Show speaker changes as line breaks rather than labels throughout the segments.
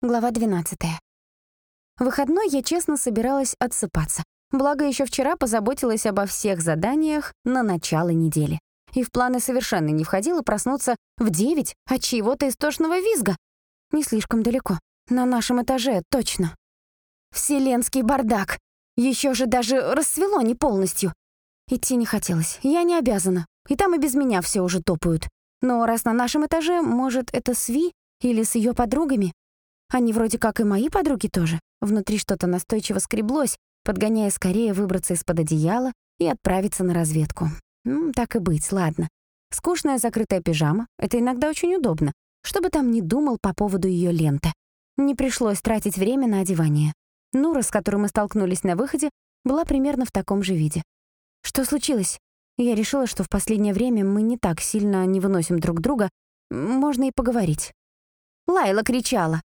Глава 12. В выходной я честно собиралась отсыпаться. Благо, еще вчера позаботилась обо всех заданиях на начало недели. И в планы совершенно не входило проснуться в девять от чьего-то истошного визга. Не слишком далеко. На нашем этаже, точно. Вселенский бардак. Еще же даже рассвело не полностью. Идти не хотелось. Я не обязана. И там и без меня все уже топают. Но раз на нашем этаже, может, это с Ви или с ее подругами? Они вроде как и мои подруги тоже. Внутри что-то настойчиво скреблось, подгоняя скорее выбраться из-под одеяла и отправиться на разведку. Ну, так и быть, ладно. Скучная закрытая пижама — это иногда очень удобно, чтобы там не думал по поводу ее ленты. Не пришлось тратить время на одевание. Нура, с которой мы столкнулись на выходе, была примерно в таком же виде. Что случилось? Я решила, что в последнее время мы не так сильно не выносим друг друга. Можно и поговорить. Лайла кричала.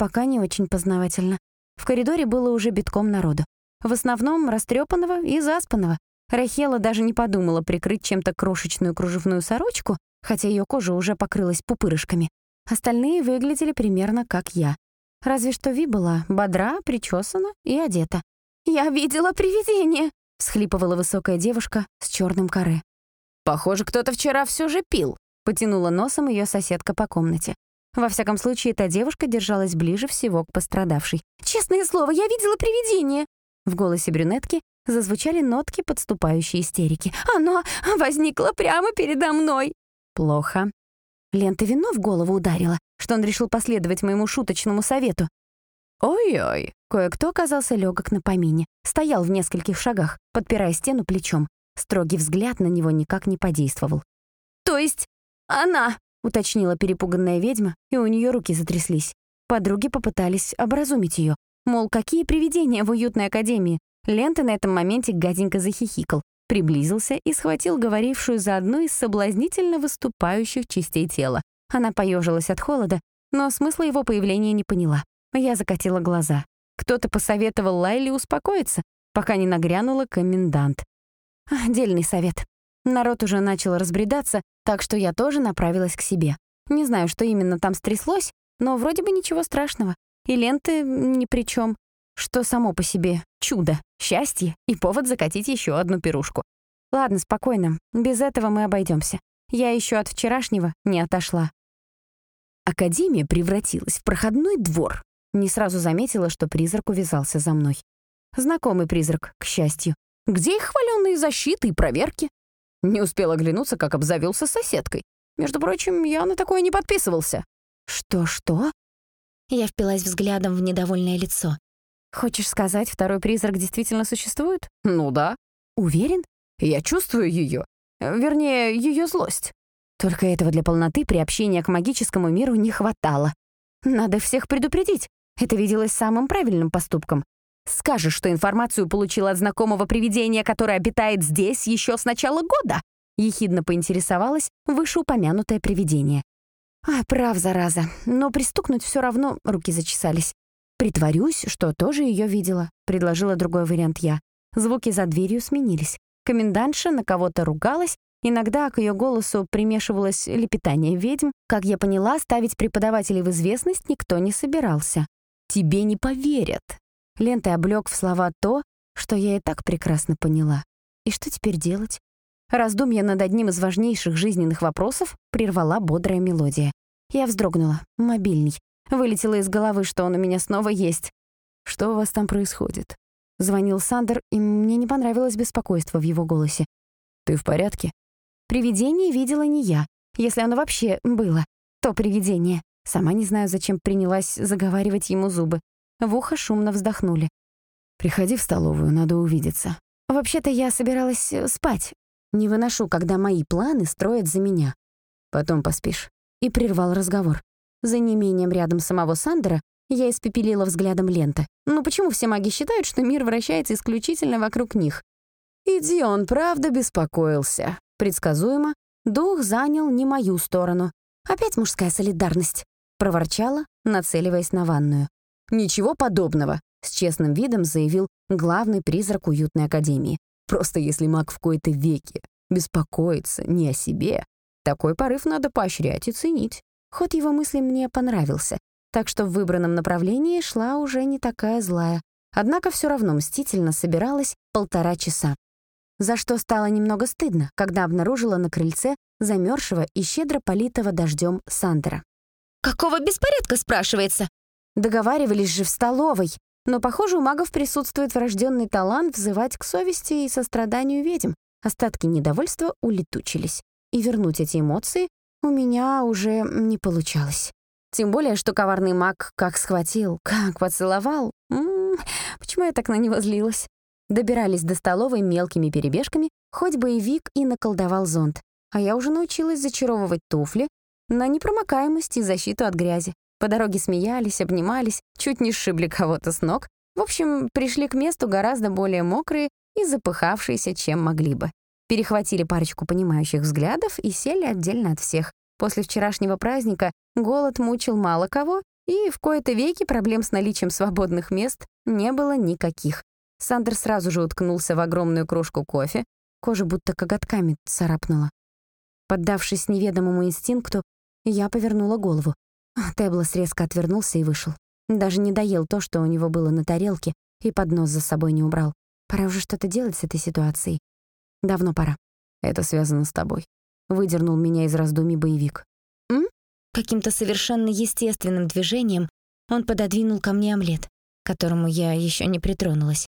Пока не очень познавательно. В коридоре было уже битком народу. В основном растрепанного и заспанного. Рахела даже не подумала прикрыть чем-то крошечную кружевную сорочку, хотя ее кожа уже покрылась пупырышками. Остальные выглядели примерно как я. Разве что Ви была бодра, причесана и одета. «Я видела привидение!» — всхлипывала высокая девушка с черным каре. «Похоже, кто-то вчера все же пил», — потянула носом ее соседка по комнате. Во всяком случае, эта девушка держалась ближе всего к пострадавшей. «Честное слово, я видела привидение!» В голосе брюнетки зазвучали нотки подступающей истерики. «Оно возникло прямо передо мной!» «Плохо». Лента вино в голову ударила, что он решил последовать моему шуточному совету. «Ой-ой!» Кое-кто оказался легок на помине. Стоял в нескольких шагах, подпирая стену плечом. Строгий взгляд на него никак не подействовал. «То есть она — уточнила перепуганная ведьма, и у нее руки затряслись. Подруги попытались образумить ее. Мол, какие привидения в уютной академии. Лента на этом моменте гаденько захихикал, приблизился и схватил говорившую за одну из соблазнительно выступающих частей тела. Она поежилась от холода, но смысла его появления не поняла. Я закатила глаза. Кто-то посоветовал Лайле успокоиться, пока не нагрянула комендант. Дельный совет. Народ уже начал разбредаться, так что я тоже направилась к себе. Не знаю, что именно там стряслось, но вроде бы ничего страшного. И ленты ни при чем. Что само по себе чудо, счастье и повод закатить еще одну пирушку. Ладно, спокойно, без этого мы обойдемся. Я еще от вчерашнего не отошла. Академия превратилась в проходной двор. Не сразу заметила, что призрак увязался за мной. Знакомый призрак, к счастью. Где их хваленные защиты и проверки? Не успел оглянуться, как обзавелся соседкой. Между прочим, я на такое не подписывался. Что-что? Я впилась взглядом в недовольное лицо. Хочешь сказать, второй призрак действительно существует? Ну да. Уверен? Я чувствую ее. Вернее, ее злость. Только этого для полноты приобщения к магическому миру не хватало. Надо всех предупредить. Это виделось самым правильным поступком. Скажешь, что информацию получил от знакомого привидения, которое обитает здесь еще с начала года?» Ехидно поинтересовалась вышеупомянутое привидение. «А, прав, зараза. Но пристукнуть все равно руки зачесались. «Притворюсь, что тоже ее видела», — предложила другой вариант я. Звуки за дверью сменились. Комендантша на кого-то ругалась, иногда к ее голосу примешивалось лепетание ведьм. Как я поняла, ставить преподавателей в известность никто не собирался. «Тебе не поверят», Лентой облёк в слова то, что я и так прекрасно поняла. И что теперь делать? Раздумья над одним из важнейших жизненных вопросов прервала бодрая мелодия. Я вздрогнула. Мобильный. Вылетело из головы, что он у меня снова есть. «Что у вас там происходит?» Звонил Сандер, и мне не понравилось беспокойство в его голосе. «Ты в порядке?» Привидение видела не я. Если оно вообще было, то привидение. Сама не знаю, зачем принялась заговаривать ему зубы. В ухо шумно вздохнули. «Приходи в столовую, надо увидеться». «Вообще-то я собиралась э, спать. Не выношу, когда мои планы строят за меня». «Потом поспишь». И прервал разговор. За неимением рядом самого Сандера я испепелила взглядом ленты. Ну почему все маги считают, что мир вращается исключительно вокруг них? Иди, он правда беспокоился. Предсказуемо, дух занял не мою сторону. Опять мужская солидарность. Проворчала, нацеливаясь на ванную. «Ничего подобного», — с честным видом заявил главный призрак уютной академии. «Просто если маг в кои-то веке беспокоится не о себе, такой порыв надо поощрять и ценить». Ход его мысли мне понравился. так что в выбранном направлении шла уже не такая злая. Однако все равно мстительно собиралась полтора часа. За что стало немного стыдно, когда обнаружила на крыльце замерзшего и щедро политого дождем Сандера.
«Какого беспорядка, спрашивается?»
Договаривались же в столовой, но, похоже, у магов присутствует врожденный талант взывать к совести и состраданию ведьм. Остатки недовольства улетучились, и вернуть эти эмоции у меня уже не получалось. Тем более, что коварный маг как схватил, как поцеловал. М -м, почему я так на него злилась? Добирались до столовой мелкими перебежками, хоть боевик и наколдовал зонт. А я уже научилась зачаровывать туфли на непромокаемость и защиту от грязи. По дороге смеялись, обнимались, чуть не сшибли кого-то с ног. В общем, пришли к месту гораздо более мокрые и запыхавшиеся, чем могли бы. Перехватили парочку понимающих взглядов и сели отдельно от всех. После вчерашнего праздника голод мучил мало кого, и в кои-то веки проблем с наличием свободных мест не было никаких. Сандер сразу же уткнулся в огромную кружку кофе, кожа будто коготками царапнула. Поддавшись неведомому инстинкту, я повернула голову. Теблос резко отвернулся и вышел. Даже не доел то, что у него было на тарелке, и поднос за собой не убрал. Пора уже что-то делать с этой ситуацией. Давно пора. Это связано с тобой. Выдернул меня из раздумий боевик.
М? Каким-то совершенно естественным движением он пододвинул ко мне омлет, к которому я еще не притронулась.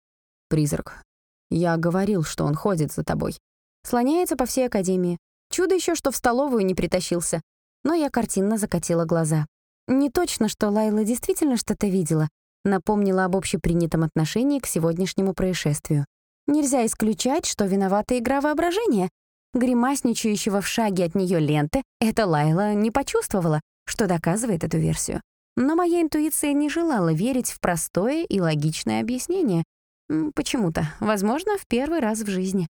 Призрак. Я говорил, что он ходит за тобой. Слоняется по всей академии. Чудо еще, что в столовую не притащился. Но я картинно закатила глаза. Не точно, что Лайла действительно что-то видела, напомнила об общепринятом отношении к сегодняшнему происшествию. Нельзя исключать, что виновата игра воображения. Гримасничающего в шаге от нее ленты эта Лайла не почувствовала, что доказывает эту версию. Но моя интуиция не желала верить в простое и логичное объяснение. Почему-то, возможно, в первый раз в жизни.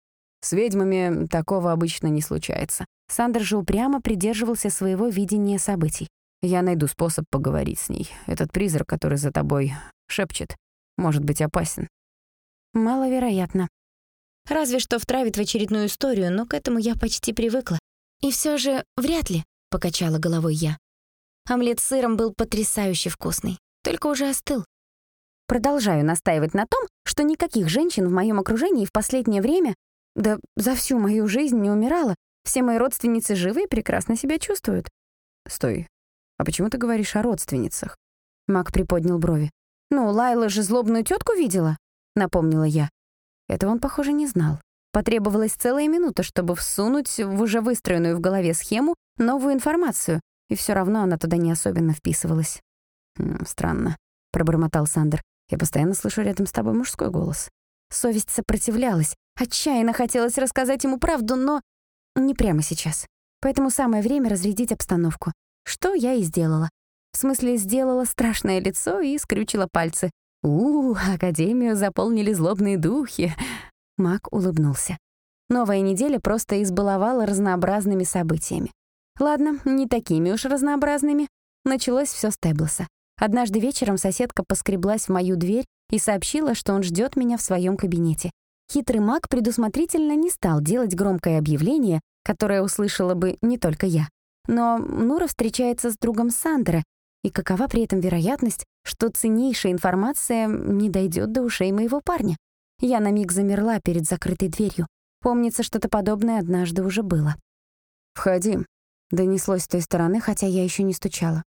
С ведьмами такого обычно не случается. Сандер же упрямо придерживался своего видения событий. Я найду способ поговорить с ней. Этот призрак, который за тобой шепчет, может быть опасен. Маловероятно.
Разве что втравит в очередную историю, но к этому я почти привыкла. И все же вряд ли, — покачала головой я. Омлет с сыром был потрясающе вкусный, только уже остыл.
Продолжаю настаивать на том, что никаких женщин в моем окружении в последнее время, да за всю мою жизнь не умирало. Все мои родственницы живы и прекрасно себя чувствуют. Стой, а почему ты говоришь о родственницах? Мак приподнял брови. Ну, Лайла же злобную тетку видела, напомнила я. Этого он, похоже, не знал. Потребовалась целая минута, чтобы всунуть в уже выстроенную в голове схему новую информацию, и все равно она туда не особенно вписывалась. «Странно», — пробормотал Сандер. «Я постоянно слышу рядом с тобой мужской голос». Совесть сопротивлялась. Отчаянно хотелось рассказать ему правду, но не прямо сейчас. Поэтому самое время разрядить обстановку. Что я и сделала. В смысле, сделала страшное лицо и скрючила пальцы. «У, Академию заполнили злобные духи!» Мак улыбнулся. Новая неделя просто избаловала разнообразными событиями. Ладно, не такими уж разнообразными. Началось все с Теблоса. Однажды вечером соседка поскреблась в мою дверь и сообщила, что он ждет меня в своем кабинете. Хитрый маг предусмотрительно не стал делать громкое объявление, которое услышала бы не только я. Но Нура встречается с другом Сандера, и какова при этом вероятность, что ценнейшая информация не дойдет до ушей моего парня? Я на миг замерла перед закрытой дверью. Помнится, что-то подобное однажды уже было. «Входи», — донеслось с той стороны, хотя я еще не стучала.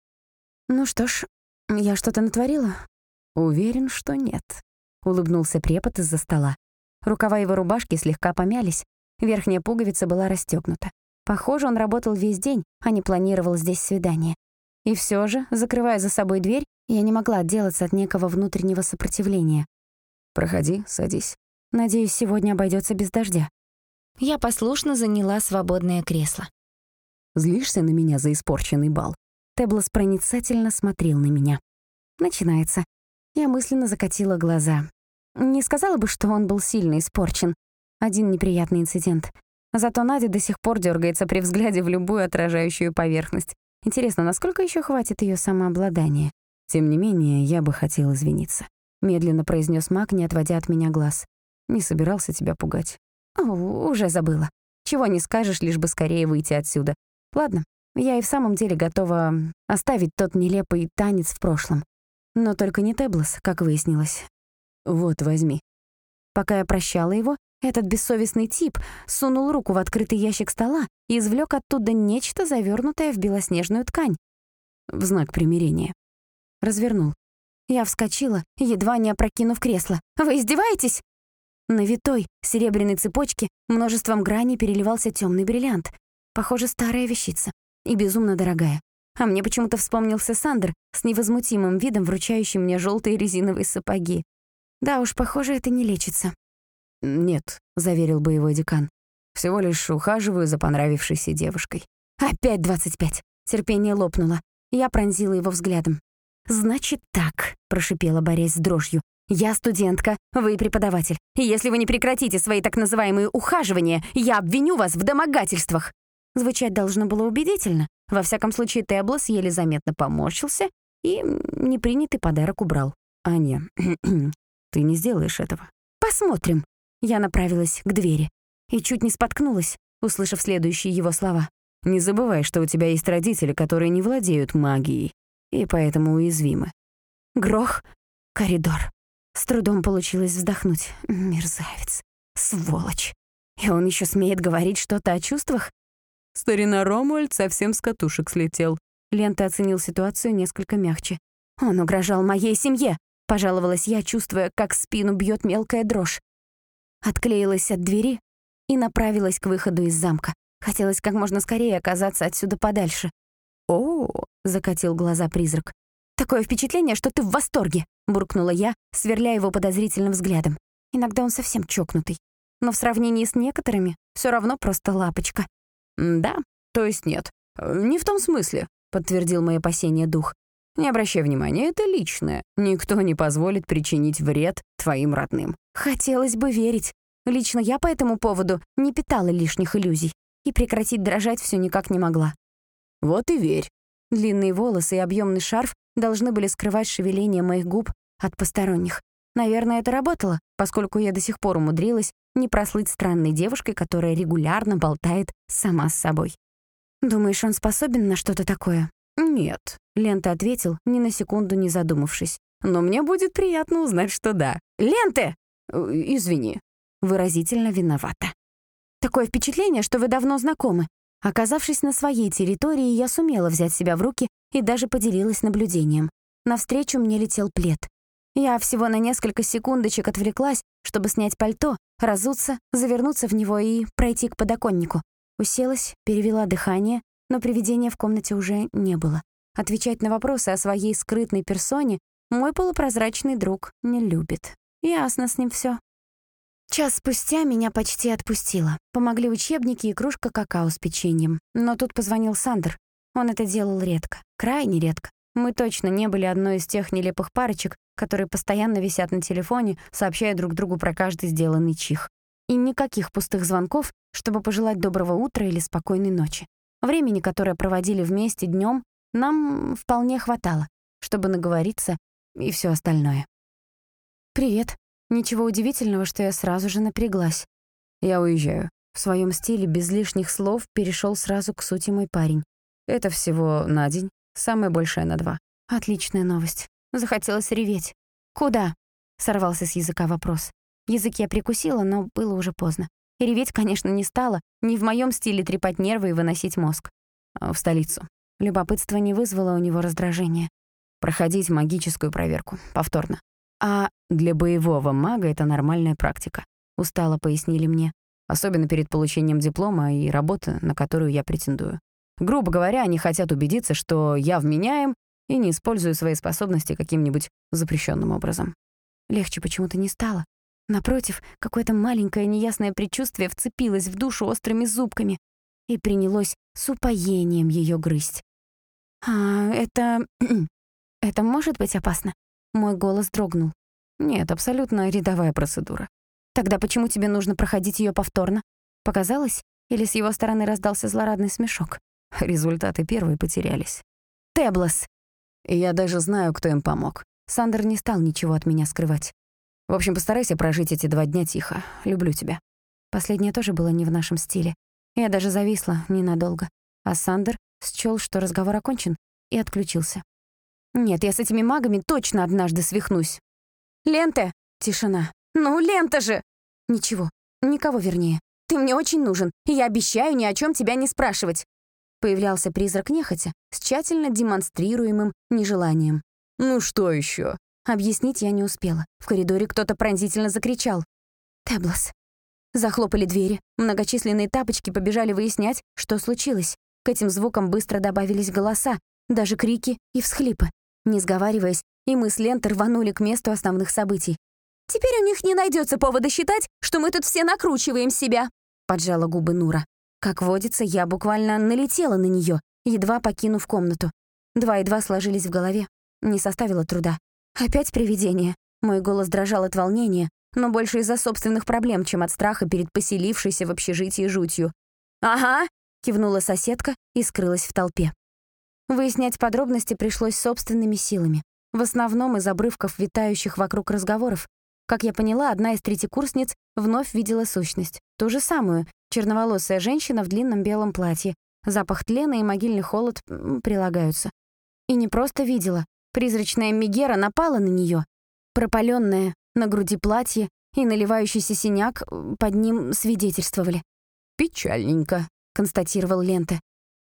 «Ну что ж, я что-то натворила?» «Уверен, что нет», — улыбнулся препод из-за стола. Рукава его рубашки слегка помялись, верхняя пуговица была расстёгнута. Похоже, он работал весь день, а не планировал здесь свидание. И все же, закрывая за собой дверь, я не могла отделаться от некого внутреннего сопротивления. «Проходи, садись. Надеюсь, сегодня обойдется без дождя».
Я послушно заняла свободное кресло.
«Злишься на меня за испорченный бал?» Теблос проницательно смотрел на меня. «Начинается». Я мысленно закатила глаза. Не сказала бы, что он был сильно испорчен. Один неприятный инцидент. Зато Надя до сих пор дергается при взгляде в любую отражающую поверхность. Интересно, насколько еще хватит ее самообладания? Тем не менее, я бы хотел извиниться. Медленно произнес Мак, не отводя от меня глаз. Не собирался тебя пугать. О, уже забыла. Чего не скажешь, лишь бы скорее выйти отсюда. Ладно, Я и в самом деле готова оставить тот нелепый танец в прошлом. Но только не Теблос, как выяснилось. Вот, возьми. Пока я прощала его, этот бессовестный тип сунул руку в открытый ящик стола и извлек оттуда нечто, завернутое в белоснежную ткань. В знак примирения. Развернул. Я вскочила, едва не опрокинув кресло. «Вы издеваетесь?» На витой, серебряной цепочке множеством граней переливался темный бриллиант. Похоже, старая вещица. И безумно дорогая. А мне почему-то вспомнился Сандер с невозмутимым видом, вручающий мне желтые резиновые сапоги. Да уж, похоже, это не лечится.
«Нет», — заверил боевой декан. «Всего лишь ухаживаю за понравившейся девушкой».
«Опять двадцать пять!» Терпение лопнуло. Я пронзила его взглядом. «Значит так», — прошипела, борясь с дрожью. «Я студентка, вы преподаватель. И если вы не прекратите свои так называемые ухаживания, я обвиню вас в домогательствах». Звучать должно было убедительно. Во всяком случае, Теблос еле заметно поморщился и непринятый подарок убрал.
«Аня, ты не сделаешь этого».
«Посмотрим». Я направилась к двери и чуть не споткнулась, услышав следующие его слова.
«Не забывай, что у тебя есть родители, которые не владеют магией и поэтому уязвимы».
Грох, коридор. С трудом получилось вздохнуть. Мерзавец. Сволочь. И он еще смеет говорить что-то о чувствах?
Старина Ромуэльд совсем с катушек слетел.
Лента оценил ситуацию несколько мягче. Он угрожал моей семье. Пожаловалась я, чувствуя, как спину бьет мелкая дрожь. Отклеилась от двери и направилась к выходу из замка. Хотелось как можно скорее оказаться отсюда подальше. «О!» — закатил глаза призрак. «Такое впечатление, что ты в восторге!» — буркнула я, сверляя его подозрительным взглядом. Иногда он совсем чокнутый. Но в сравнении с некоторыми все равно просто лапочка.
«Да, то есть нет. Не в том смысле», — подтвердил мои опасения дух. Не обращай внимания, это личное. Никто не позволит причинить вред твоим родным.
Хотелось бы верить. Лично я по этому поводу не питала лишних иллюзий и прекратить дрожать все никак не могла.
Вот и верь.
Длинные волосы и объемный шарф должны были скрывать шевеление моих губ от посторонних. Наверное, это работало, поскольку я до сих пор умудрилась не прослыть странной девушкой, которая регулярно болтает сама с собой. «Думаешь, он способен на что-то такое?»
«Нет», — Лента ответил, ни на секунду не задумавшись. «Но мне будет приятно узнать, что да».
«Ленты!»
э, «Извини».
Выразительно виновата. «Такое впечатление, что вы давно знакомы». Оказавшись на своей территории, я сумела взять себя в руки и даже поделилась наблюдением. Навстречу мне летел плед. Я всего на несколько секундочек отвлеклась, чтобы снять пальто, разуться, завернуться в него и пройти к подоконнику. Уселась, перевела дыхание, но привидения в комнате уже не было. Отвечать на вопросы о своей скрытной персоне мой полупрозрачный друг не любит. Ясно с ним все. Час спустя меня почти отпустило. Помогли учебники и кружка какао с печеньем. Но тут позвонил Сандер. Он это делал редко, крайне редко. Мы точно не были одной из тех нелепых парочек, которые постоянно висят на телефоне, сообщая друг другу про каждый сделанный чих. И никаких пустых звонков, чтобы пожелать доброго утра или спокойной ночи. Времени, которое проводили вместе днем, нам вполне хватало, чтобы наговориться и все остальное. «Привет. Ничего удивительного, что я сразу же напряглась.
Я уезжаю».
В своем стиле без лишних слов перешел сразу к сути мой парень.
Это всего на день, самое большее на два.
Отличная новость. Захотелось реветь. «Куда?» — сорвался с языка вопрос. Язык я прикусила, но было уже поздно. Реветь, конечно, не стала, не в моем стиле трепать нервы и выносить мозг.
А в столицу.
Любопытство не вызвало у него раздражения.
Проходить магическую проверку. Повторно.
А
для боевого мага это нормальная практика. Устало пояснили мне. Особенно перед получением диплома и работы, на которую я претендую. Грубо говоря, они хотят убедиться, что я вменяем и не использую свои способности каким-нибудь запрещенным образом.
Легче почему-то не стало. Напротив, какое-то маленькое неясное предчувствие вцепилось в душу острыми зубками и принялось с упоением ее грызть. «А это... это может быть опасно?» Мой голос дрогнул.
«Нет, абсолютно рядовая процедура».
«Тогда почему тебе нужно проходить ее повторно?» Показалось? Или с его стороны раздался злорадный смешок?
Результаты первой потерялись.
«Теблос!»
Я даже знаю, кто им помог.
Сандер не стал ничего от меня скрывать.
В общем, постарайся прожить эти два дня тихо. Люблю тебя».
Последнее тоже было не в нашем стиле. Я даже зависла ненадолго. А Сандер счёл, что разговор окончен, и отключился. Нет, я с этими магами точно однажды свихнусь. «Лента!» — тишина. «Ну, лента же!» «Ничего, никого вернее. Ты мне очень нужен, и я обещаю ни о чем тебя не спрашивать». Появлялся призрак нехотя, с тщательно демонстрируемым нежеланием.
«Ну что еще?
Объяснить я не успела. В коридоре кто-то пронзительно закричал. «Теблос». Захлопали двери, многочисленные тапочки побежали выяснять, что случилось. К этим звукам быстро добавились голоса, даже крики и всхлипы. Не сговариваясь, и мы с Лентой рванули к месту основных событий. «Теперь у них не найдется повода считать, что мы тут все накручиваем себя», — поджала губы Нура. Как водится, я буквально налетела на нее, едва покинув комнату. Два едва сложились в голове. Не составило труда. Опять привидение. Мой голос дрожал от волнения, но больше из-за собственных проблем, чем от страха перед поселившейся в общежитии жутью. «Ага», — кивнула соседка и скрылась в толпе. Выяснять подробности пришлось собственными силами. В основном из обрывков витающих вокруг разговоров. Как я поняла, одна из третьекурсниц вновь видела сущность. Ту же самую, черноволосая женщина в длинном белом платье. Запах тлена и могильный холод прилагаются. И не просто видела. Призрачная Мегера напала на нее. Пропаленная на груди платье и наливающийся синяк под ним свидетельствовали.
«Печальненько», — констатировал Лента.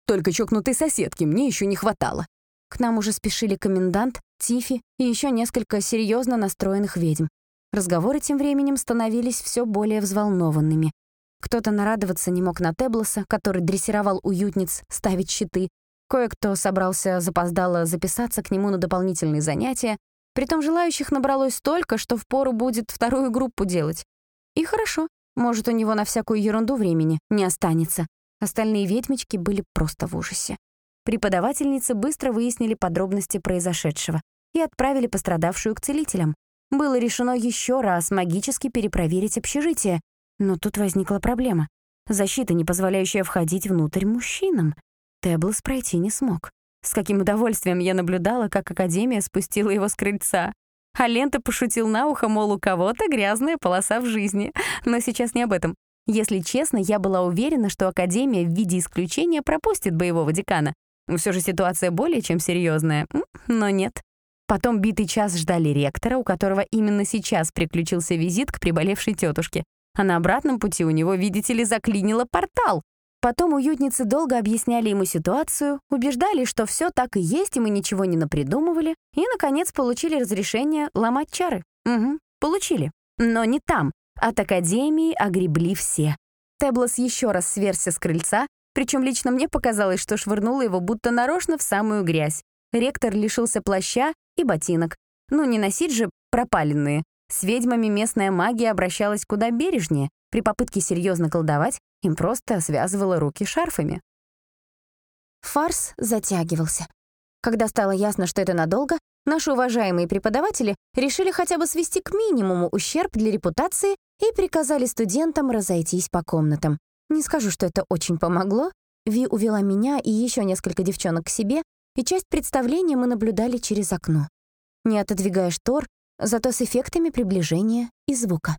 «Только чокнутой соседки мне еще не хватало».
К нам уже спешили комендант, Тифи и еще несколько серьезно настроенных ведьм. Разговоры тем временем становились все более взволнованными. Кто-то нарадоваться не мог на Теблоса, который дрессировал уютниц ставить щиты. Кое-кто собрался запоздало записаться к нему на дополнительные занятия. Притом желающих набралось столько, что впору будет вторую группу делать. И хорошо, может, у него на всякую ерунду времени не останется. Остальные ведьмички были просто в ужасе. Преподавательницы быстро выяснили подробности произошедшего и отправили пострадавшую к целителям. Было решено еще раз магически перепроверить общежитие, но тут возникла проблема. Защита, не позволяющая входить внутрь мужчинам. Теблс пройти не смог. С каким удовольствием я наблюдала, как Академия спустила его с крыльца. А Лента пошутил на ухо, мол, у кого-то грязная полоса в жизни. Но сейчас не об этом. Если честно, я была уверена, что Академия в виде исключения пропустит боевого декана. Все же ситуация более чем серьезная, но нет. Потом битый час ждали ректора, у которого именно сейчас приключился визит к приболевшей тетушке. А на обратном пути у него, видите ли, заклинило портал. Потом уютницы долго объясняли ему ситуацию, убеждали, что все так и есть, и мы ничего не напридумывали, и, наконец, получили разрешение ломать чары. Угу, получили. Но не там. От Академии огребли все. Теблос еще раз сверся с крыльца, причем лично мне показалось, что швырнула его будто нарочно в самую грязь. Ректор лишился плаща и ботинок. Ну, не носить же пропаленные. С ведьмами местная магия обращалась куда бережнее. При попытке серьезно колдовать им просто связывала руки шарфами. Фарс затягивался. Когда стало ясно, что это надолго, наши уважаемые преподаватели решили хотя бы свести к минимуму ущерб для репутации и приказали студентам разойтись по комнатам. Не скажу, что это очень помогло. Ви увела меня и еще несколько девчонок к себе, и часть представления мы наблюдали через окно. Не отодвигая штор, зато с эффектами приближения и звука.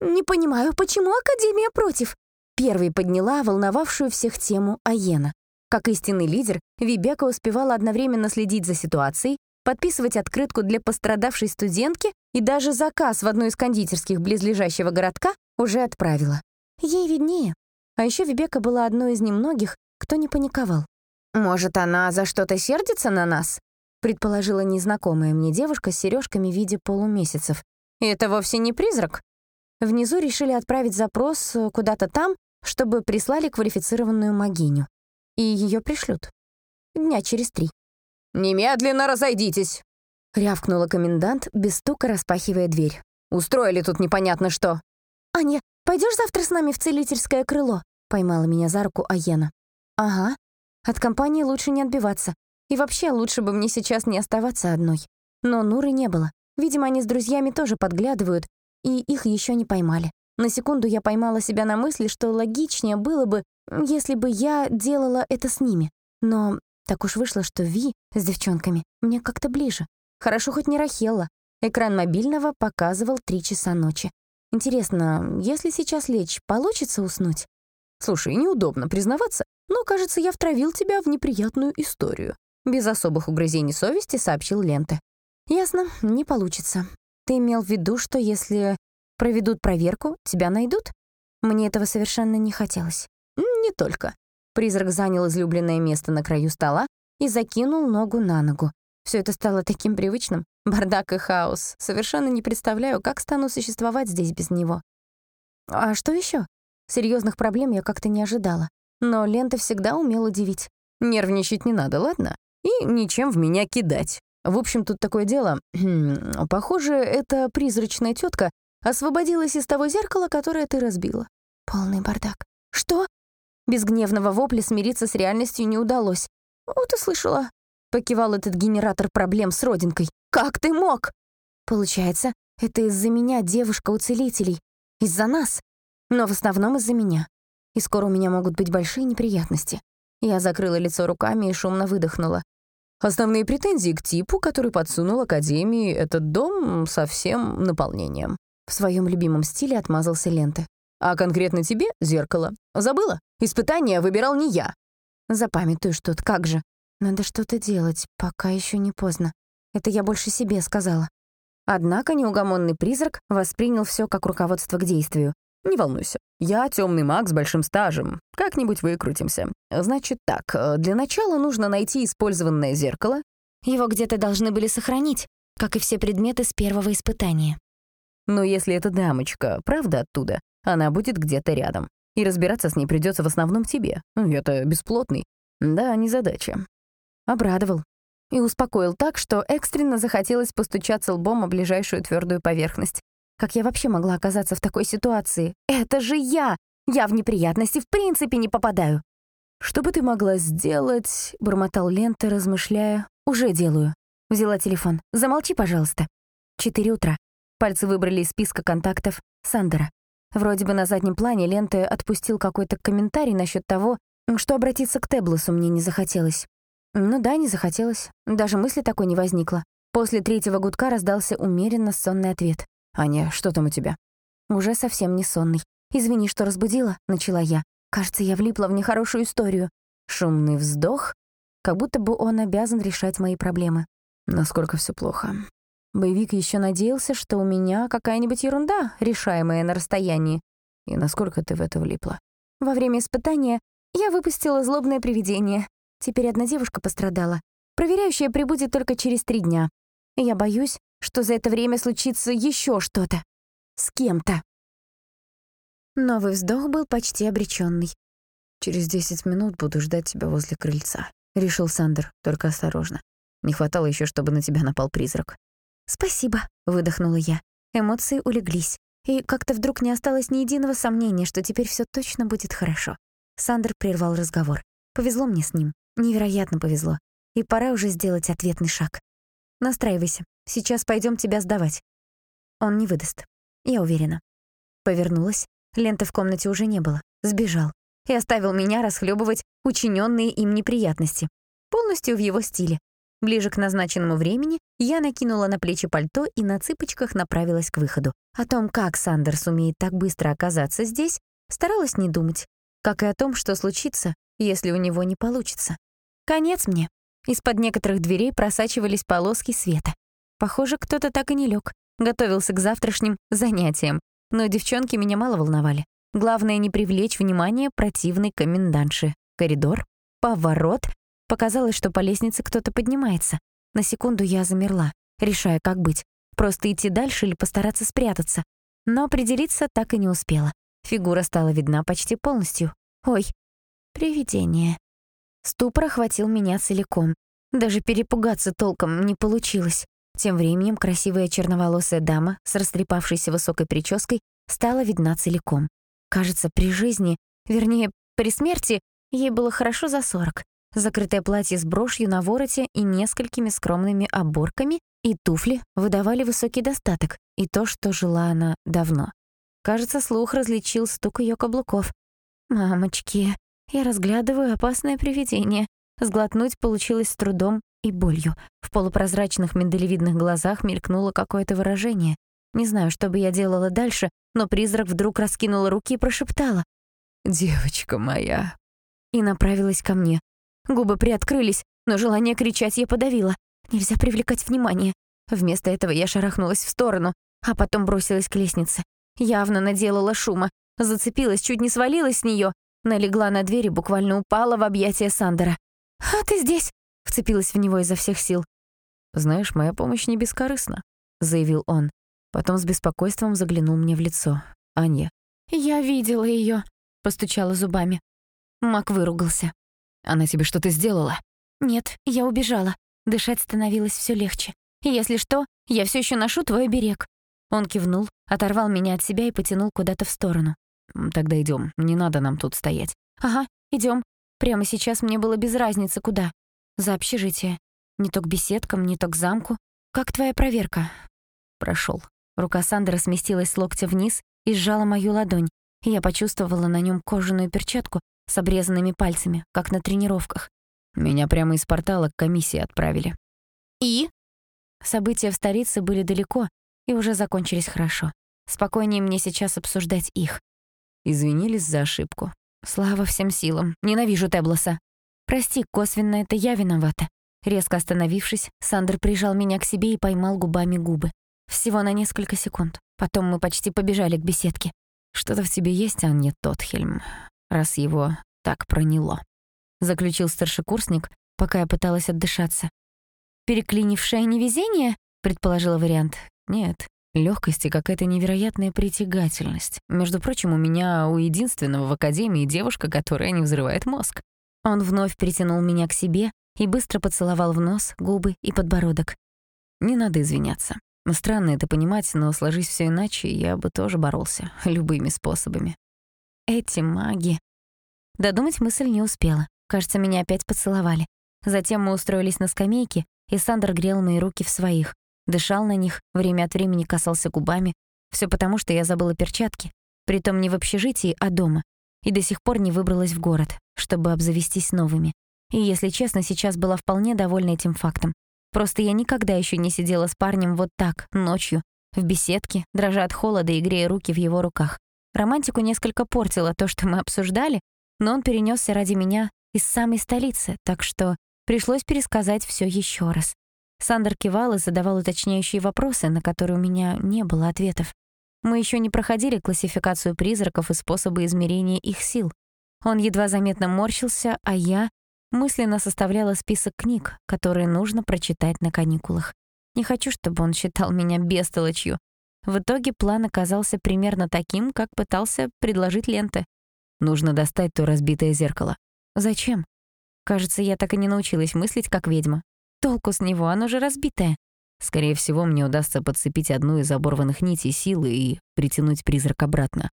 «Не понимаю, почему Академия против?» Первой подняла волновавшую всех тему Аена. Как истинный лидер, Вибека успевала одновременно следить за ситуацией, подписывать открытку для пострадавшей студентки и даже заказ в одну из кондитерских близлежащего городка уже отправила. Ей виднее. А еще Вибека была одной из немногих, кто не паниковал. «Может, она за что-то сердится на нас?» предположила незнакомая мне девушка с сережками в виде полумесяцев. «Это вовсе не призрак?» Внизу решили отправить запрос куда-то там, чтобы прислали квалифицированную магиню. И ее пришлют. Дня через три.
«Немедленно разойдитесь!»
— рявкнула комендант, без стука распахивая дверь.
«Устроили тут непонятно что».
«Аня, Пойдешь завтра с нами в целительское крыло?» — поймала меня за руку Аена. «Ага. От компании лучше не отбиваться. И вообще, лучше бы мне сейчас не оставаться одной. Но Нуры не было. Видимо, они с друзьями тоже подглядывают, и их еще не поймали. На секунду я поймала себя на мысли, что логичнее было бы, если бы я делала это с ними. Но так уж вышло, что Ви с девчонками мне как-то ближе. Хорошо хоть не Рахелла. Экран мобильного показывал три часа ночи. Интересно, если сейчас лечь, получится уснуть?
Слушай, неудобно признаваться, но, кажется, я втравил тебя в неприятную историю. Без особых угрызений совести сообщил Лента.
Ясно, не получится. Ты имел в виду, что если проведут проверку, тебя найдут? Мне этого совершенно не хотелось.
Не только.
Призрак занял излюбленное место на краю стола и закинул ногу на ногу. Все это стало таким привычным. Бардак и хаос. Совершенно не представляю, как стану существовать здесь без него. А что еще? Серьезных проблем я как-то не ожидала. Но Лента всегда умел удивить.
Нервничать не надо, ладно? И ничем в меня кидать. В общем, тут такое дело. Похоже, эта призрачная тетка освободилась из того зеркала, которое ты разбила.
Полный бардак. Что? Без гневного вопля смириться с реальностью не удалось. «Вот и слышала», — покивал этот генератор проблем с родинкой. «Как ты мог?» «Получается, это из-за меня девушка у целителей. Из-за нас. Но в основном из-за меня. И скоро у меня могут быть большие неприятности». Я закрыла лицо руками и шумно выдохнула.
Основные претензии к типу, который подсунул Академии этот дом со всем наполнением.
В своем любимом стиле отмазался ленты.
А конкретно тебе — зеркало. Забыла? Испытание выбирал не я.
Запамятую что-то, как же. Надо что-то делать, пока еще не поздно. Это я больше себе сказала. Однако неугомонный призрак воспринял все как руководство к действию.
«Не волнуйся, я темный маг с большим стажем. Как-нибудь выкрутимся. Значит так, для начала нужно найти использованное зеркало.
Его где-то должны были сохранить, как и все предметы с первого испытания.
Но если эта дамочка правда оттуда, она будет где-то рядом и разбираться с ней придется в основном тебе. Ну, это бесплотный. Да, не задача.
Обрадовал. И успокоил так, что экстренно захотелось постучаться лбом о ближайшую твердую поверхность. Как я вообще могла оказаться в такой ситуации? Это же я! Я в неприятности в принципе не попадаю.
«Что бы ты могла сделать?» — бормотал Лента, размышляя.
«Уже делаю». Взяла телефон. «Замолчи, пожалуйста». Четыре утра. Пальцы выбрали из списка контактов Сандера. Вроде бы на заднем плане ленты отпустил какой-то комментарий насчет того, что обратиться к Теблусу мне не захотелось. Ну да, не захотелось. Даже мысли такой не возникло. После третьего гудка раздался умеренно сонный ответ.
«Аня, что там у тебя?»
Уже совсем не сонный. «Извини, что разбудила», — начала я. Кажется, я влипла в нехорошую историю. Шумный вздох, как будто бы он обязан решать мои проблемы.
Насколько все плохо. Боевик еще надеялся, что у меня какая-нибудь ерунда, решаемая на расстоянии. И насколько ты в это влипла?
Во время испытания я выпустила злобное привидение. Теперь одна девушка пострадала. Проверяющая прибудет только через три дня. Я боюсь, что за это время случится еще что-то. С кем-то. Новый вздох был почти обреченный.
«Через десять минут буду ждать тебя возле крыльца», — решил Сандер, только осторожно. Не хватало еще, чтобы на тебя напал призрак.
«Спасибо», — выдохнула я. Эмоции улеглись. И как-то вдруг не осталось ни единого сомнения, что теперь все точно будет хорошо. Сандер прервал разговор. Повезло мне с ним. Невероятно повезло. И пора уже сделать ответный шаг. Настраивайся. Сейчас пойдем тебя сдавать. Он не выдаст. Я уверена. Повернулась. Ленты в комнате уже не было. Сбежал. И оставил меня расхлебывать учиненные им неприятности. Полностью в его стиле. Ближе к назначенному времени я накинула на плечи пальто и на цыпочках направилась к выходу. О том, как Сандерс умеет так быстро оказаться здесь, старалась не думать. Как и о том, что случится, если у него не получится. Конец мне. Из-под некоторых дверей просачивались полоски света. Похоже, кто-то так и не лег, готовился к завтрашним занятиям. Но девчонки меня мало волновали. Главное — не привлечь внимание противной комендантши. Коридор, поворот, Показалось, что по лестнице кто-то поднимается. На секунду я замерла, решая, как быть. Просто идти дальше или постараться спрятаться. Но определиться так и не успела. Фигура стала видна почти полностью. Ой, привидение. Ступор охватил меня целиком. Даже перепугаться толком не получилось. Тем временем красивая черноволосая дама с растрепавшейся высокой прической стала видна целиком. Кажется, при жизни, вернее, при смерти, ей было хорошо за сорок. Закрытое платье с брошью на вороте и несколькими скромными оборками и туфли выдавали высокий достаток и то, что жила она давно. Кажется, слух различил стук ее каблуков. «Мамочки, я разглядываю опасное привидение». Сглотнуть получилось с трудом и болью. В полупрозрачных миндалевидных глазах мелькнуло какое-то выражение. Не знаю, что бы я делала дальше, но призрак вдруг раскинула руки и прошептала.
девочка моя».
И направилась ко мне. Губы приоткрылись, но желание кричать я подавила. Нельзя привлекать внимание. Вместо этого я шарахнулась в сторону, а потом бросилась к лестнице. Явно наделала шума, зацепилась, чуть не свалилась с нее, налегла на дверь и буквально упала в объятия Сандера. «А ты здесь?» — вцепилась в него изо всех сил.
«Знаешь, моя помощь не бескорыстна», — заявил он. Потом с беспокойством заглянул мне в лицо. «Анья».
«Я видела ее, постучала зубами. Мак выругался.
«Она тебе что-то сделала?»
«Нет, я убежала. Дышать становилось все легче. Если что, я все еще ношу твой оберег». Он кивнул, оторвал меня от себя и потянул куда-то в сторону.
«Тогда идем. Не надо нам тут стоять».
«Ага, идем. Прямо сейчас мне было без разницы, куда. За общежитие. Не то к беседкам, не то к замку. Как твоя проверка?»
Прошел.
Рука Сандера сместилась с локтя вниз и сжала мою ладонь. Я почувствовала на нем кожаную перчатку с обрезанными пальцами, как на тренировках.
Меня прямо из портала к комиссии отправили.
«И?» События в столице были далеко и уже закончились хорошо. Спокойнее мне сейчас обсуждать их.
Извинились за ошибку.
Слава всем силам. Ненавижу Теблоса. Прости, косвенно это я виновата. Резко остановившись, Сандер прижал меня к себе и поймал губами губы. Всего на несколько секунд. Потом мы почти побежали к беседке.
Что-то в тебе есть, а не Тотхельм, раз его так проняло.
Заключил старшекурсник, пока я пыталась отдышаться. «Переклинившее невезение?» — предположила вариант.
«Нет, легкость и какая-то невероятная притягательность. Между прочим, у меня у единственного в академии девушка, которая не взрывает мозг».
Он вновь притянул меня к себе и быстро поцеловал в нос, губы и подбородок.
«Не надо извиняться. Странно это понимать, но сложись все иначе, я бы тоже боролся. Любыми способами».
«Эти маги...» Додумать мысль не успела. Кажется, меня опять поцеловали. Затем мы устроились на скамейке, и Сандер грел мои руки в своих, дышал на них, время от времени касался губами. Все потому, что я забыла перчатки, притом не в общежитии, а дома, и до сих пор не выбралась в город, чтобы обзавестись новыми. И, если честно, сейчас была вполне довольна этим фактом. Просто я никогда еще не сидела с парнем вот так, ночью, в беседке, дрожа от холода и грея руки в его руках. Романтику несколько портило то, что мы обсуждали, но он перенесся ради меня из самой столицы, так что пришлось пересказать все еще раз. Сандер кивал и задавал уточняющие вопросы, на которые у меня не было ответов. Мы еще не проходили классификацию призраков и способы измерения их сил. Он едва заметно морщился, а я мысленно составляла список книг, которые нужно прочитать на каникулах. Не хочу, чтобы он считал меня бестолочью. В итоге план оказался примерно таким, как пытался предложить ленты.
Нужно достать то разбитое зеркало.
Зачем? Кажется, я так и не научилась мыслить как ведьма. Толку с него, оно же разбитое.
Скорее всего, мне удастся подцепить одну из оборванных нитей силы и притянуть призрак обратно,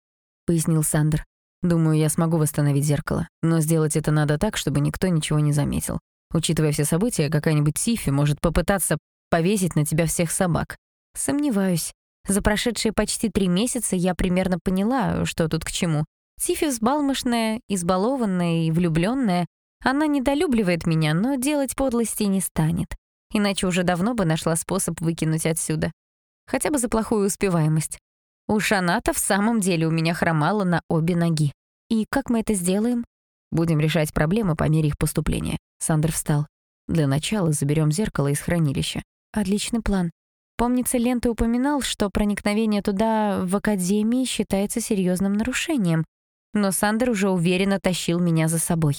пояснил Сандер. Думаю, я смогу восстановить зеркало, но сделать это надо так, чтобы никто ничего не заметил. Учитывая все события, какая-нибудь Сифи может попытаться повесить на тебя всех собак.
Сомневаюсь. За прошедшие почти три месяца я примерно поняла, что тут к чему. Сифи взбалмошная, избалованная и влюбленная. Она недолюбливает меня, но делать подлости не станет. Иначе уже давно бы нашла способ выкинуть отсюда. Хотя бы за плохую успеваемость. У Шаната в самом деле у меня хромало на обе ноги. И как мы это сделаем?
Будем решать проблемы по мере их поступления. Сандер встал. Для начала заберем зеркало из хранилища.
Отличный план. Помнится, Лента упоминал, что проникновение туда в академии считается серьезным нарушением. Но Сандер уже уверенно тащил меня за собой.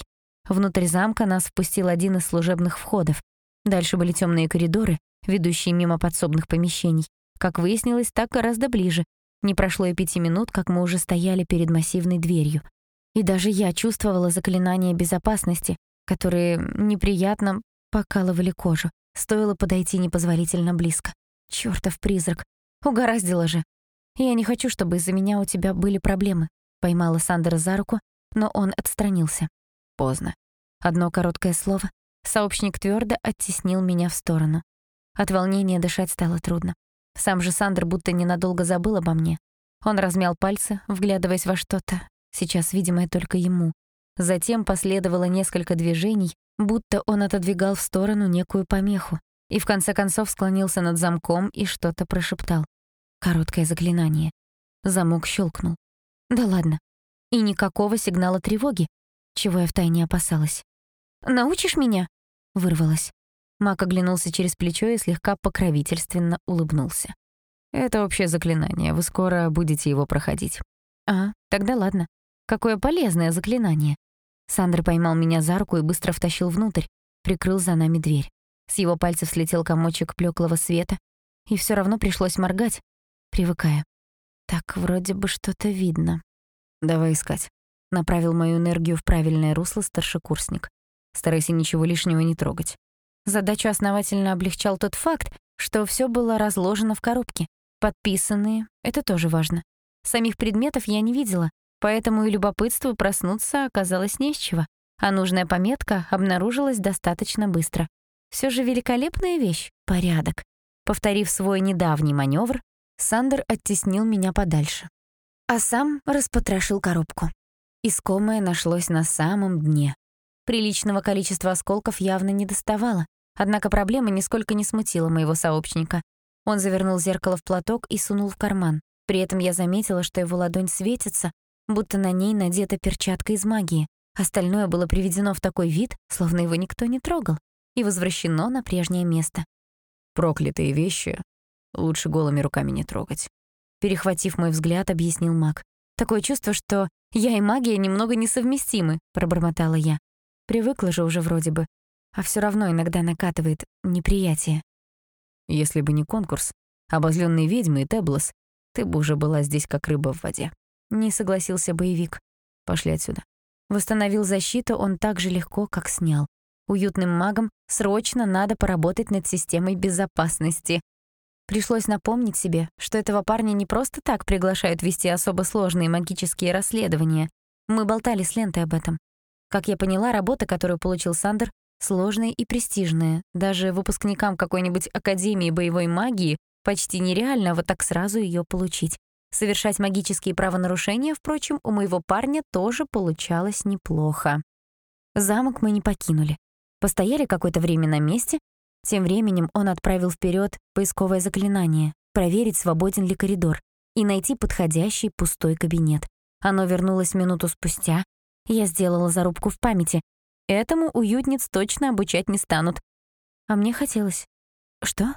Внутрь замка нас впустил один из служебных входов. Дальше были темные коридоры, ведущие мимо подсобных помещений. Как выяснилось, так гораздо ближе, не прошло и пяти минут, как мы уже стояли перед массивной дверью. И даже я чувствовала заклинания безопасности, которые неприятно покалывали кожу. Стоило подойти непозволительно близко. Чёртов призрак. Угораздило же. Я не хочу, чтобы из-за меня у тебя были проблемы. Поймала Сандера за руку, но он отстранился.
Поздно.
Одно короткое слово. Сообщник твердо оттеснил меня в сторону. От волнения дышать стало трудно. Сам же Сандер будто ненадолго забыл обо мне. Он размял пальцы, вглядываясь во что-то, сейчас видимое только ему. Затем последовало несколько движений, будто он отодвигал в сторону некую помеху, и в конце концов склонился над замком и что-то прошептал. Короткое заклинание. Замок щелкнул. Да ладно. и никакого сигнала тревоги, чего я втайне опасалась. «Научишь меня?» — вырвалась. Мак оглянулся через плечо и слегка покровительственно улыбнулся.
«Это общее заклинание, вы скоро будете его проходить».
«А, тогда ладно. Какое полезное заклинание». Сандер поймал меня за руку и быстро втащил внутрь, прикрыл за нами дверь. С его пальцев слетел комочек плёклого света, и всё равно пришлось моргать, привыкая. Так, вроде бы что-то видно.
«Давай искать», — направил мою энергию в правильное русло старшекурсник. Старайся ничего лишнего не трогать.
Задачу основательно облегчал тот факт, что всё было разложено в коробке. Подписанные — это тоже важно. Самих предметов я не видела, поэтому и любопытству проснуться оказалось не с чего, а нужная пометка обнаружилась достаточно быстро. Всё же великолепная вещь — порядок. Повторив свой недавний маневр, Сандер оттеснил меня подальше. А сам распотрошил коробку. Искомое нашлось на самом дне. Приличного количества осколков явно не доставало, однако проблема нисколько не смутила моего сообщника. Он завернул зеркало в платок и сунул в карман. При этом я заметила, что его ладонь светится, будто на ней надета перчатка из магии. Остальное было приведено в такой вид, словно его никто не трогал, и возвращено на прежнее место.
Проклятые вещи лучше голыми руками не трогать.
Перехватив мой взгляд, объяснил маг. Такое чувство, что я и магия немного несовместимы, пробормотала я. Привыкла же уже вроде бы, а все равно иногда накатывает неприятие.
Если бы не конкурс, обозленные ведьмы и Теблос, ты бы уже была здесь как рыба в воде.
Не согласился боевик.
Пошли отсюда.
Восстановил защиту он так же легко, как снял. Уютным магом срочно надо поработать над системой безопасности. Пришлось напомнить себе, что этого парня не просто так приглашают вести особо сложные магические расследования. Мы болтали с Лентой об этом. Как я поняла, работа, которую получил Сандер, сложная и престижная. Даже выпускникам какой-нибудь Академии боевой магии почти нереально вот так сразу ее получить. Совершать магические правонарушения, впрочем, у моего парня тоже получалось неплохо. Замок мы не покинули. Постояли какое-то время на месте. Тем временем он отправил вперед поисковое заклинание, проверить, свободен ли коридор, и найти подходящий пустой кабинет. Оно вернулось минуту спустя. Я сделала зарубку в памяти. Этому уютниц точно обучать не станут. А мне хотелось. Что?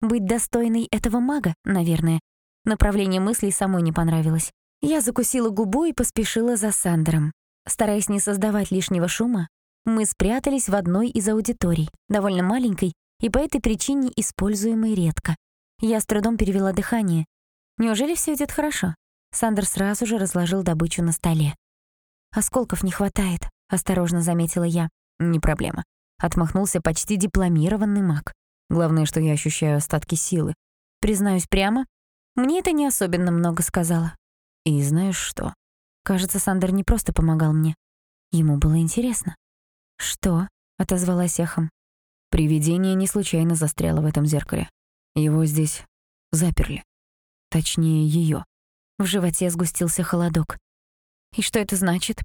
Быть достойной этого мага, наверное. Направление мыслей самой не понравилось. Я закусила губу и поспешила за Сандером. Стараясь не создавать лишнего шума, мы спрятались в одной из аудиторий, довольно маленькой и по этой причине используемой редко. Я с трудом перевела дыхание. Неужели все идет хорошо? Сандер сразу же разложил добычу на столе. «Осколков не хватает», — осторожно заметила я.
«Не проблема», — отмахнулся почти дипломированный маг. «Главное, что я ощущаю остатки силы.
Признаюсь прямо, мне это не особенно много сказала.
И знаешь что?
Кажется, Сандер не просто помогал мне. Ему было интересно. «Что?» — отозвалась эхом.
Привидение не случайно застряло в этом зеркале. Его здесь заперли. Точнее, её.
В животе сгустился холодок. «И что это значит?»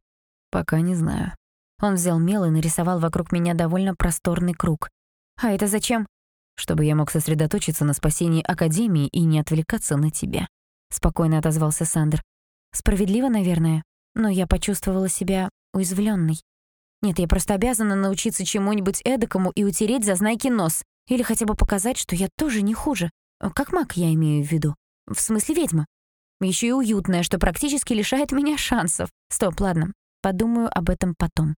«Пока не знаю».
Он взял мел и нарисовал вокруг меня довольно просторный круг. «А это зачем?»
«Чтобы я мог сосредоточиться на спасении Академии и не отвлекаться на тебя», — спокойно отозвался Сандер.
«Справедливо, наверное, но я почувствовала себя уязвлённой. Нет, я просто обязана научиться чему-нибудь эдакому и утереть зазнайки нос. Или хотя бы показать, что я тоже не хуже. Как маг я имею в виду. В смысле ведьма. Еще и уютная, что практически лишает меня шансов. Стоп, ладно. Подумаю об этом потом.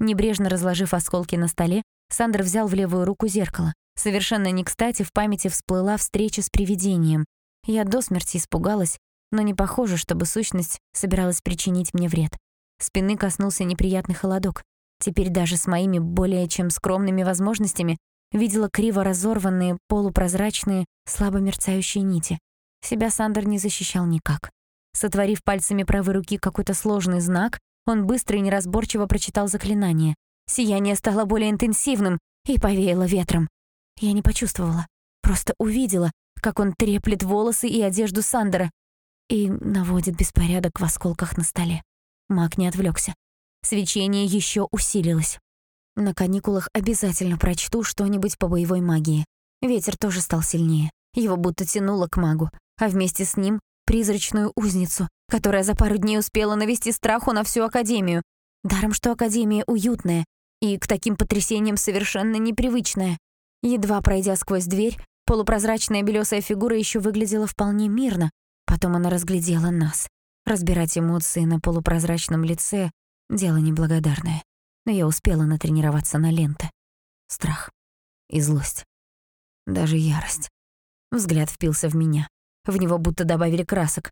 Небрежно разложив осколки на столе, Сандер взял в левую руку зеркало. Совершенно не кстати в памяти всплыла встреча с привидением. Я до смерти испугалась, но не похоже, чтобы сущность собиралась причинить мне вред. Спины коснулся неприятный холодок. Теперь даже с моими более чем скромными возможностями видела криво разорванные, полупрозрачные, слабо мерцающие нити. Себя Сандер не защищал никак. Сотворив пальцами правой руки какой-то сложный знак, он быстро и неразборчиво прочитал заклинание. Сияние стало более интенсивным и повеяло ветром. Я не почувствовала, просто увидела, как он треплет волосы и одежду Сандера и наводит беспорядок в осколках на столе. Маг не отвлекся. Свечение еще усилилось. На каникулах обязательно прочту что-нибудь по боевой магии. Ветер тоже стал сильнее. Его будто тянуло к магу, а вместе с ним — призрачную узницу, которая за пару дней успела навести страху на всю Академию. Даром, что Академия уютная и к таким потрясениям совершенно непривычная. Едва пройдя сквозь дверь, полупрозрачная белесая фигура еще выглядела вполне мирно. Потом она разглядела нас. Разбирать эмоции на полупрозрачном лице — дело неблагодарное. Но я успела натренироваться на ленты. Страх и злость. Даже ярость. Взгляд впился в меня. В него будто добавили красок.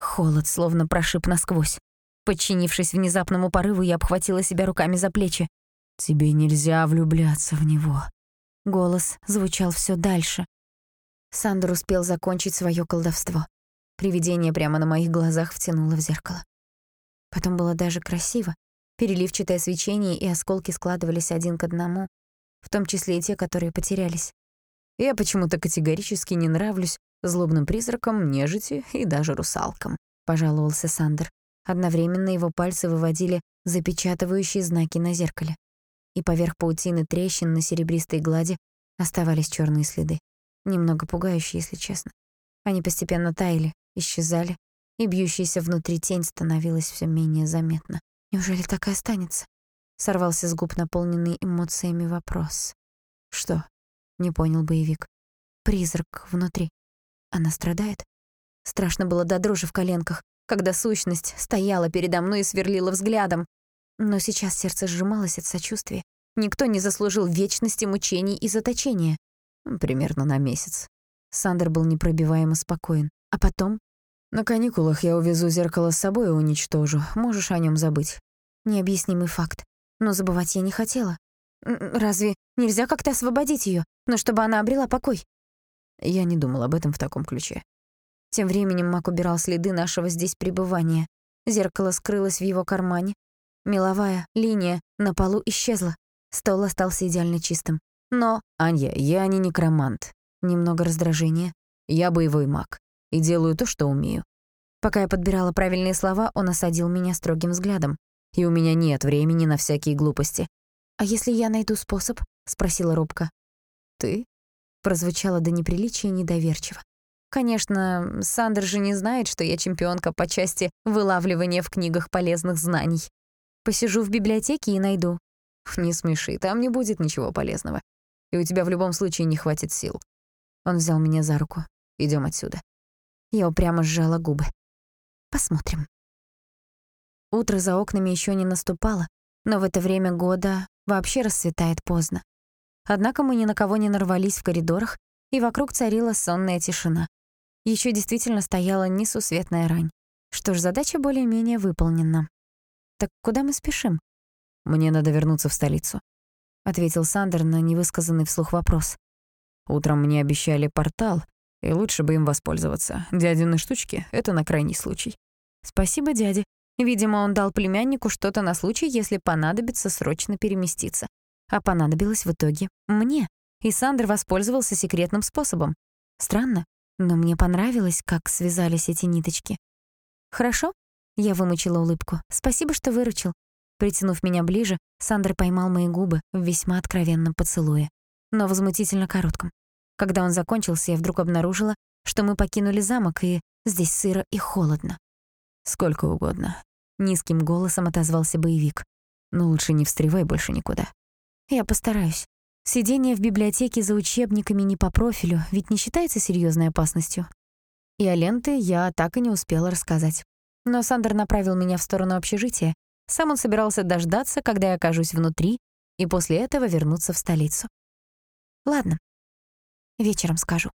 Холод словно прошиб насквозь. Подчинившись внезапному порыву, я обхватила себя руками за плечи.
«Тебе нельзя влюбляться в него».
Голос звучал все дальше. Сандер успел закончить свое колдовство. Привидение прямо на моих глазах втянуло в зеркало. Потом было даже красиво. Переливчатое свечение и осколки складывались один к одному, в том числе и те, которые потерялись.
Я почему-то категорически не нравлюсь злобным призракам, нежити и даже русалкам», — пожаловался Сандер.
Одновременно его пальцы выводили запечатывающие знаки на зеркале. И поверх паутины трещин на серебристой глади оставались черные следы. Немного пугающие, если честно. Они постепенно таяли, исчезали, и бьющаяся внутри тень становилась все менее заметна. «Неужели так и останется?» — сорвался с губ наполненный эмоциями вопрос.
«Что?»
Не понял боевик. Призрак внутри. Она страдает? Страшно было до дрожи в коленках, когда сущность стояла передо мной и сверлила взглядом. Но сейчас сердце сжималось от сочувствия. Никто не заслужил вечности мучений и заточения.
Примерно на месяц.
Сандер был непробиваемо спокоен. А потом?
На каникулах я увезу зеркало с собой и уничтожу. Можешь о нем забыть.
Необъяснимый факт. Но забывать я не хотела. Разве нельзя как-то освободить ее, но чтобы она обрела покой?
Я не думал об этом в таком ключе.
Тем временем Мак убирал следы нашего здесь пребывания. Зеркало скрылось в его кармане. Меловая линия на полу исчезла. Стол остался идеально чистым. Но...
«Анья, я не некромант».
Немного раздражения.
«Я боевой маг. И делаю то, что умею».
Пока я подбирала правильные слова, он осадил меня строгим взглядом.
«И у меня нет времени на всякие глупости.
«А если я найду способ?» — спросила робко.
«Ты?»
— прозвучало до неприличия недоверчиво. Конечно, Сандер же не знает, что я чемпионка по части вылавливания в книгах полезных знаний. Посижу в библиотеке и найду.
Не смеши, там не будет ничего полезного. И у тебя в любом случае не хватит сил.
Он взял меня за руку.
Идем отсюда.
Я упрямо сжала губы. Посмотрим. Утро за окнами еще не наступало, но в это время года вообще расцветает поздно. Однако мы ни на кого не нарвались в коридорах, и вокруг царила сонная тишина. Еще действительно стояла несусветная рань. Что ж, задача более-менее выполнена. «Так куда мы спешим?»
«Мне надо вернуться в столицу», — ответил Сандер на невысказанный вслух вопрос. «Утром мне обещали портал, и лучше бы им воспользоваться. Дядины штучки — это на крайний случай».
«Спасибо, дяде. Видимо, он дал племяннику что-то на случай, если понадобится срочно переместиться. А понадобилось в итоге мне. И Сандер воспользовался секретным способом. Странно, но мне понравилось, как связались эти ниточки. «Хорошо?» — я вымучила улыбку. «Спасибо, что выручил». Притянув меня ближе, Сандер поймал мои губы в весьма откровенном поцелуе, но возмутительно коротком. Когда он закончился, я вдруг обнаружила, что мы покинули замок, и здесь сыро и холодно.
«Сколько угодно», —
низким голосом отозвался боевик.
«Но лучше не встревай больше никуда».
«Я постараюсь. Сидение в библиотеке за учебниками не по профилю ведь не считается серьезной опасностью». И о ленты я так и не успела рассказать. Но Сандер направил меня в сторону общежития. Сам он собирался дождаться, когда я окажусь внутри, и после этого вернуться в столицу. Ладно, вечером скажу.